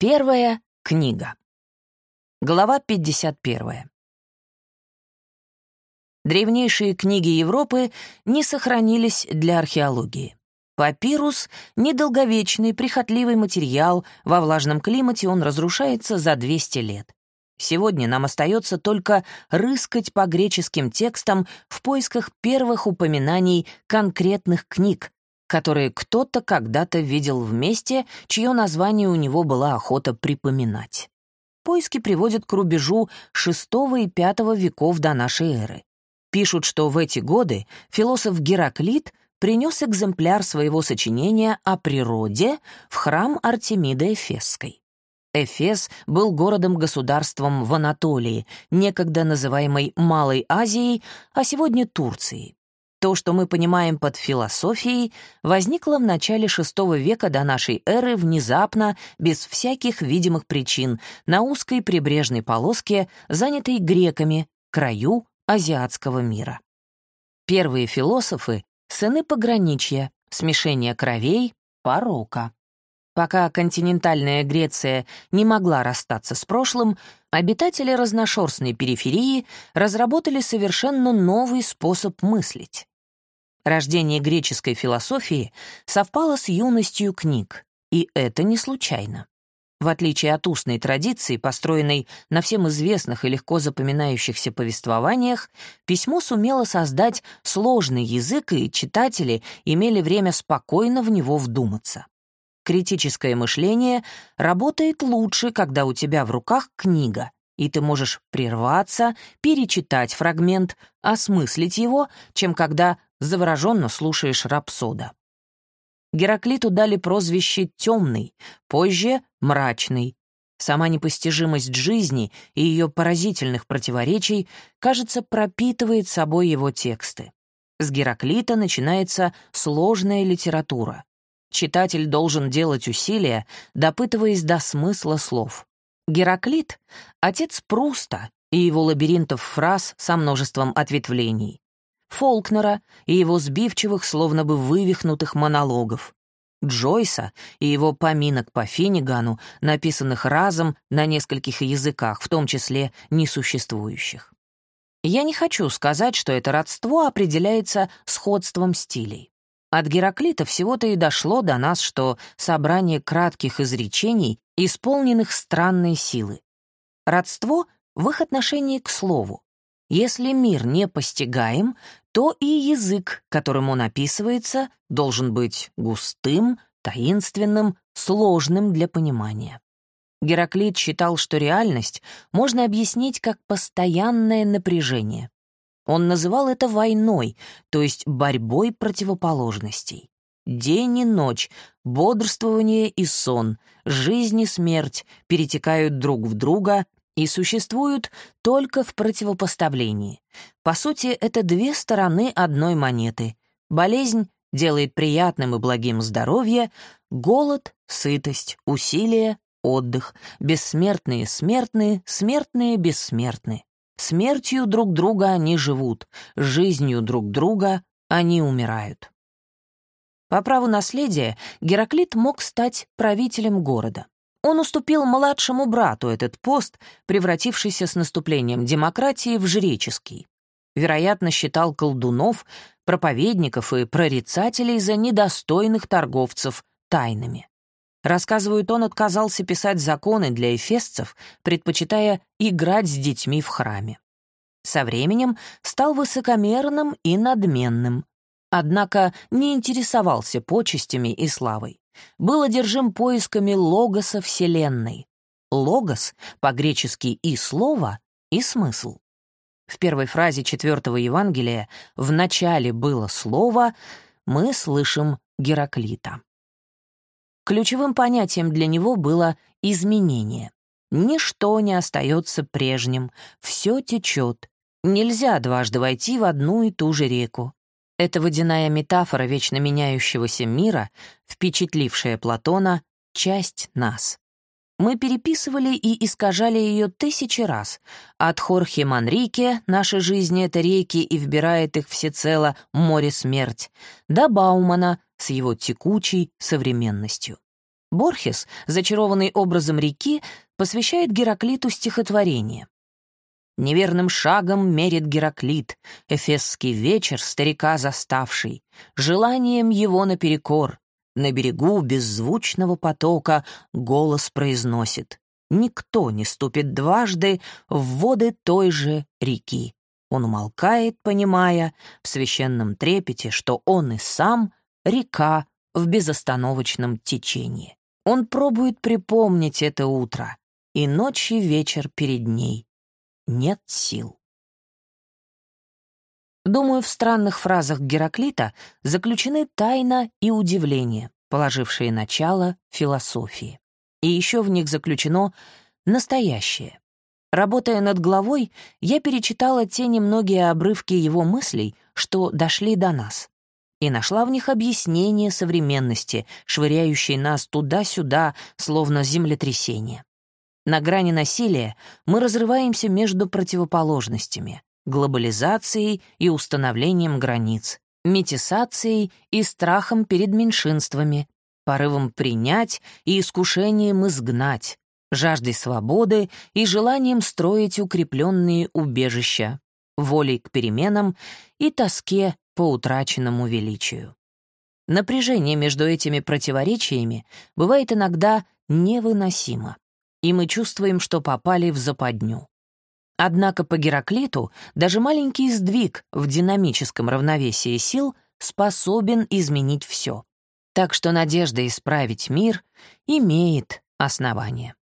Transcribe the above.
Первая книга. Глава 51. Древнейшие книги Европы не сохранились для археологии. Папирус — недолговечный, прихотливый материал, во влажном климате он разрушается за 200 лет. Сегодня нам остается только рыскать по греческим текстам в поисках первых упоминаний конкретных книг, которые кто-то когда-то видел вместе, чье название у него была охота припоминать. Поиски приводят к рубежу VI и V веков до нашей эры. Пишут, что в эти годы философ Гераклит принес экземпляр своего сочинения о природе в храм Артемиды Эфесской. Эфес был городом-государством в Анатолии, некогда называемой Малой Азией, а сегодня Турцией. То, что мы понимаем под философией, возникло в начале VI века до нашей эры внезапно, без всяких видимых причин, на узкой прибрежной полоске, занятой греками, краю азиатского мира. Первые философы — сыны пограничья, смешения кровей, порока. Пока континентальная Греция не могла расстаться с прошлым, обитатели разношерстной периферии разработали совершенно новый способ мыслить. Рождение греческой философии совпало с юностью книг, и это не случайно. В отличие от устной традиции, построенной на всем известных и легко запоминающихся повествованиях, письмо сумело создать сложный язык, и читатели имели время спокойно в него вдуматься. Критическое мышление работает лучше, когда у тебя в руках книга, и ты можешь прерваться, перечитать фрагмент, осмыслить его, чем когда завороженно слушаешь рапсода. Гераклиту дали прозвище «темный», позже — «мрачный». Сама непостижимость жизни и ее поразительных противоречий, кажется, пропитывает собой его тексты. С Гераклита начинается сложная литература. Читатель должен делать усилия, допытываясь до смысла слов. Гераклит — отец Пруста и его лабиринтов фраз со множеством ответвлений. Фолкнера и его сбивчивых, словно бы вывихнутых монологов. Джойса и его поминок по Финнигану, написанных разом на нескольких языках, в том числе несуществующих. Я не хочу сказать, что это родство определяется сходством стилей. От Гераклита всего-то и дошло до нас, что собрание кратких изречений, исполненных странной силы. Родство в их отношении к слову. Если мир не постигаем, то и язык, которым он описывается, должен быть густым, таинственным, сложным для понимания. Гераклит считал, что реальность можно объяснить как постоянное напряжение. Он называл это войной, то есть борьбой противоположностей. День и ночь, бодрствование и сон, жизнь и смерть перетекают друг в друга и существуют только в противопоставлении. По сути, это две стороны одной монеты. Болезнь делает приятным и благим здоровье, голод — сытость, усилие — отдых, бессмертные — смертные, смертные — бессмертны. Смертью друг друга они живут, жизнью друг друга они умирают. По праву наследия Гераклит мог стать правителем города. Он уступил младшему брату этот пост, превратившийся с наступлением демократии в жреческий. Вероятно, считал колдунов, проповедников и прорицателей за недостойных торговцев тайнами. Рассказывают, он отказался писать законы для эфесцев, предпочитая играть с детьми в храме. Со временем стал высокомерным и надменным. Однако не интересовался почестями и славой. Был одержим поисками логоса Вселенной. Логос по-гречески и слово, и смысл. В первой фразе четвертого Евангелия «в начале было слово» мы слышим Гераклита. Ключевым понятием для него было изменение. Ничто не остается прежним, все течет. Нельзя дважды войти в одну и ту же реку. Эта водяная метафора вечно меняющегося мира, впечатлившая Платона, — часть нас. Мы переписывали и искажали ее тысячи раз. От Хорхе Манрике «Наши жизни — это реки, и вбирает их всецело море смерть», до Баумана с его текучей современностью. Борхес, зачарованный образом реки, посвящает Гераклиту стихотворение. Неверным шагом мерит Гераклит, Эфесский вечер старика заставший, Желанием его наперекор. На берегу беззвучного потока голос произносит. Никто не ступит дважды в воды той же реки. Он умолкает, понимая в священном трепете, что он и сам — река в безостановочном течении. Он пробует припомнить это утро, и ночь и вечер перед ней. Нет сил. Думаю, в странных фразах Гераклита заключены тайна и удивление, положившие начало философии. И еще в них заключено настоящее. Работая над главой, я перечитала те немногие обрывки его мыслей, что дошли до нас, и нашла в них объяснение современности, швыряющей нас туда-сюда, словно землетрясение. На грани насилия мы разрываемся между противоположностями — глобализацией и установлением границ, метисацией и страхом перед меньшинствами, порывом принять и искушением изгнать, жаждой свободы и желанием строить укрепленные убежища, волей к переменам и тоске по утраченному величию. Напряжение между этими противоречиями бывает иногда невыносимо, и мы чувствуем, что попали в западню. Однако по Гераклиту даже маленький сдвиг в динамическом равновесии сил способен изменить все. Так что надежда исправить мир имеет основание.